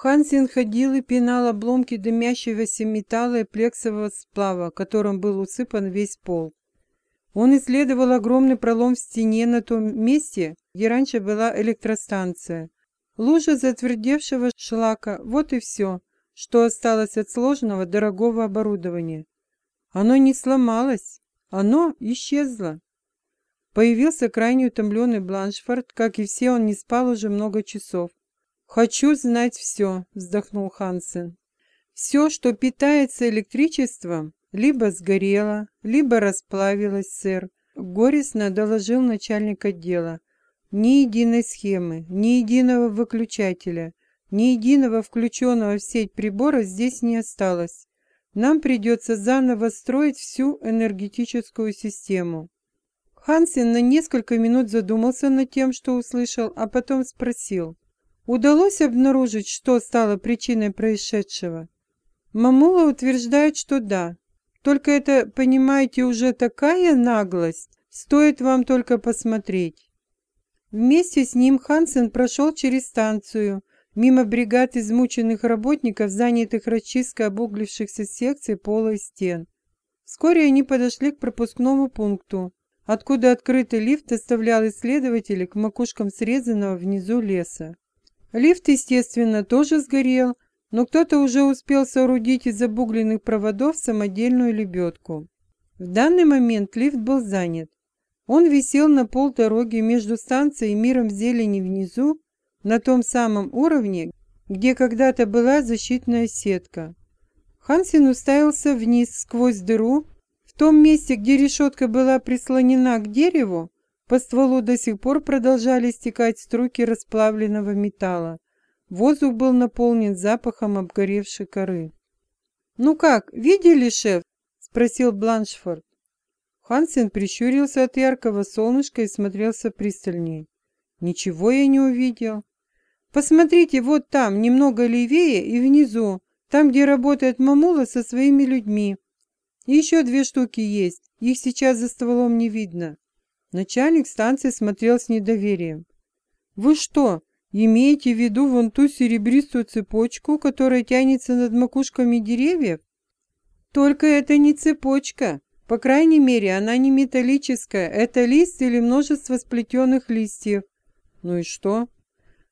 Хансен ходил и пинал обломки дымящегося металла и плексового сплава, которым был усыпан весь пол. Он исследовал огромный пролом в стене на том месте, где раньше была электростанция. Лужа затвердевшего шлака – вот и все, что осталось от сложного дорогого оборудования. Оно не сломалось, оно исчезло. Появился крайне утомленный Бланшфорд, как и все, он не спал уже много часов. «Хочу знать все», — вздохнул Хансен. «Все, что питается электричеством, либо сгорело, либо расплавилось, сэр», — горестно доложил начальник отдела. «Ни единой схемы, ни единого выключателя, ни единого включенного в сеть прибора здесь не осталось. Нам придется заново строить всю энергетическую систему». Хансен на несколько минут задумался над тем, что услышал, а потом спросил. Удалось обнаружить, что стало причиной происшедшего? Мамула утверждает, что да. Только это, понимаете, уже такая наглость. Стоит вам только посмотреть. Вместе с ним Хансен прошел через станцию, мимо бригад измученных работников, занятых расчисткой обуглившихся секций пола и стен. Вскоре они подошли к пропускному пункту, откуда открытый лифт доставлял исследователей к макушкам срезанного внизу леса. Лифт, естественно, тоже сгорел, но кто-то уже успел соорудить из обугленных проводов самодельную лебедку. В данный момент лифт был занят. Он висел на полдороги между станцией и миром зелени внизу, на том самом уровне, где когда-то была защитная сетка. Хансен уставился вниз сквозь дыру. В том месте, где решетка была прислонена к дереву, по стволу до сих пор продолжали стекать струйки расплавленного металла. Воздух был наполнен запахом обгоревшей коры. «Ну как, видели, шеф?» — спросил Бланшфорд. Хансен прищурился от яркого солнышка и смотрелся пристальнее. «Ничего я не увидел. Посмотрите, вот там, немного левее и внизу, там, где работает мамула со своими людьми. еще две штуки есть, их сейчас за стволом не видно». Начальник станции смотрел с недоверием. «Вы что, имеете в виду вон ту серебристую цепочку, которая тянется над макушками деревьев?» «Только это не цепочка. По крайней мере, она не металлическая. Это лист или множество сплетенных листьев». «Ну и что?»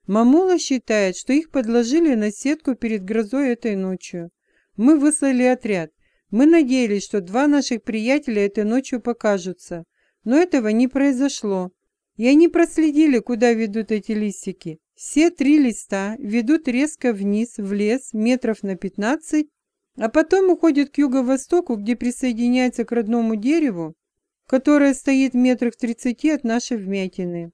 Мамула считает, что их подложили на сетку перед грозой этой ночью. Мы выслали отряд. Мы надеялись, что два наших приятеля этой ночью покажутся. Но этого не произошло. И они проследили, куда ведут эти листики. Все три листа ведут резко вниз, в лес, метров на 15, а потом уходят к юго-востоку, где присоединяется к родному дереву, которое стоит метрах в 30 от нашей вмятины.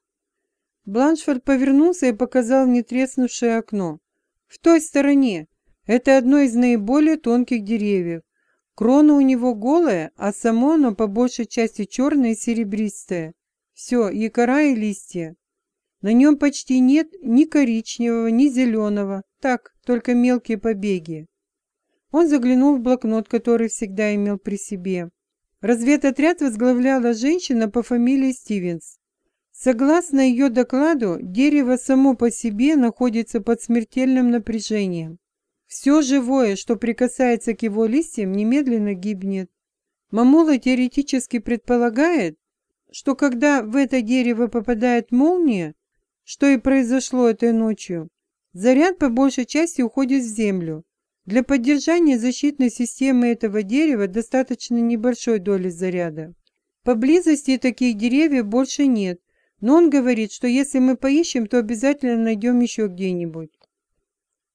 Бланшфорд повернулся и показал нетреснувшее окно. В той стороне. Это одно из наиболее тонких деревьев. Крона у него голая, а само оно по большей части черное и серебристое. Все, и кора, и листья. На нем почти нет ни коричневого, ни зеленого, так, только мелкие побеги. Он заглянул в блокнот, который всегда имел при себе. Разведотряд возглавляла женщина по фамилии Стивенс. Согласно ее докладу, дерево само по себе находится под смертельным напряжением. Все живое, что прикасается к его листьям, немедленно гибнет. Мамула теоретически предполагает, что когда в это дерево попадает молния, что и произошло этой ночью, заряд по большей части уходит в землю. Для поддержания защитной системы этого дерева достаточно небольшой доли заряда. Поблизости таких деревьев больше нет, но он говорит, что если мы поищем, то обязательно найдем еще где-нибудь.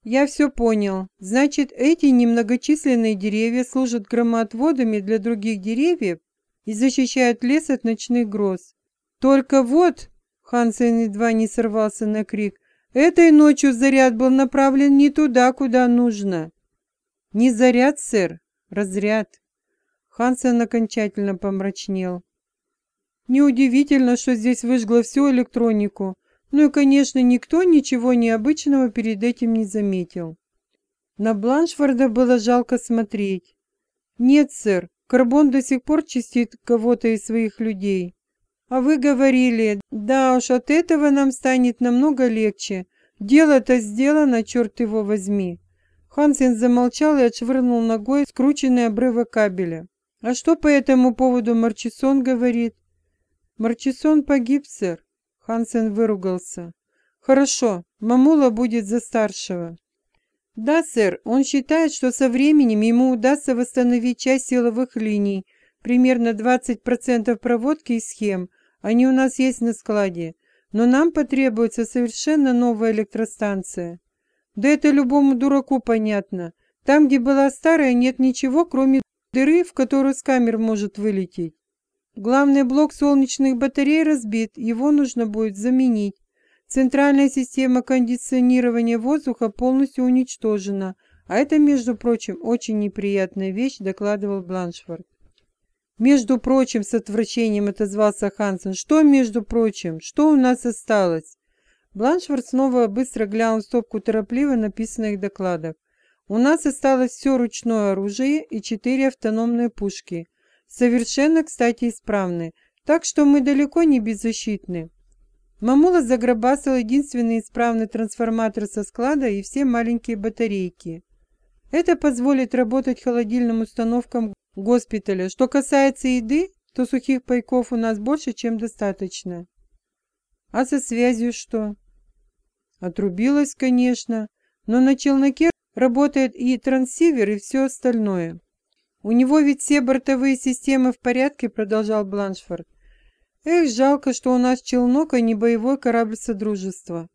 «Я все понял. Значит, эти немногочисленные деревья служат громоотводами для других деревьев и защищают лес от ночных гроз. Только вот...» Хансен едва не сорвался на крик. «Этой ночью заряд был направлен не туда, куда нужно». «Не заряд, сэр, разряд». Хансен окончательно помрачнел. «Неудивительно, что здесь выжгло всю электронику. Ну и, конечно, никто ничего необычного перед этим не заметил. На Бланшфорда было жалко смотреть. «Нет, сэр, Карбон до сих пор чистит кого-то из своих людей. А вы говорили, да уж от этого нам станет намного легче. Дело-то сделано, черт его возьми. Хансен замолчал и отшвырнул ногой скрученный обрывок кабеля. А что по этому поводу Марчисон говорит? Марчисон погиб, сэр. Хансен выругался. Хорошо, мамула будет за старшего. Да, сэр, он считает, что со временем ему удастся восстановить часть силовых линий, примерно 20% проводки и схем. Они у нас есть на складе. Но нам потребуется совершенно новая электростанция. Да это любому дураку понятно. Там, где была старая, нет ничего, кроме дыры, в которую с камер может вылететь. Главный блок солнечных батарей разбит, его нужно будет заменить. Центральная система кондиционирования воздуха полностью уничтожена, а это, между прочим, очень неприятная вещь, докладывал Бланшфорд. «Между прочим», — с отвращением отозвался Хансен, — «что между прочим? Что у нас осталось?» Бланшфорд снова быстро глянул в стопку торопливо написанных докладов. «У нас осталось все ручное оружие и четыре автономные пушки. Совершенно, кстати, исправны, так что мы далеко не беззащитны. Мамула загробасил единственный исправный трансформатор со склада и все маленькие батарейки. Это позволит работать холодильным установкам госпиталя. Что касается еды, то сухих пайков у нас больше, чем достаточно. А со связью что? Отрубилась, конечно, но на челноке работает и трансивер, и все остальное. У него ведь все бортовые системы в порядке, продолжал Бланшфорд. Эх, жалко, что у нас челнок, а не боевой корабль Содружества.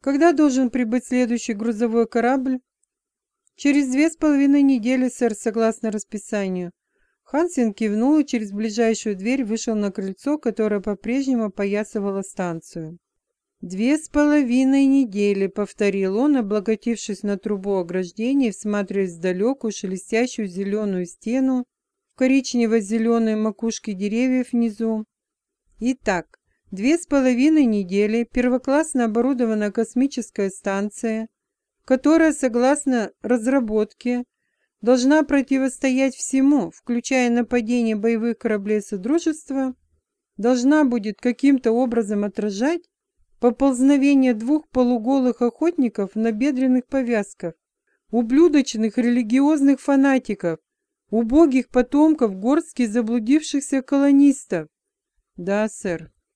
Когда должен прибыть следующий грузовой корабль? Через две с половиной недели, сэр, согласно расписанию. Хансен кивнул и через ближайшую дверь вышел на крыльцо, которое по-прежнему опоясывало станцию. «Две с половиной недели», — повторил он, облокотившись на трубу ограждения всматриваясь в далекую шелестящую зеленую стену в коричнево-зеленой макушке деревьев внизу. Итак, две с половиной недели первоклассно оборудованная космическая станция, которая, согласно разработке, должна противостоять всему, включая нападение боевых кораблей Содружества, должна будет каким-то образом отражать поползновение двух полуголых охотников на бедренных повязках, ублюдочных религиозных фанатиков, убогих потомков горстки заблудившихся колонистов, да, сэр.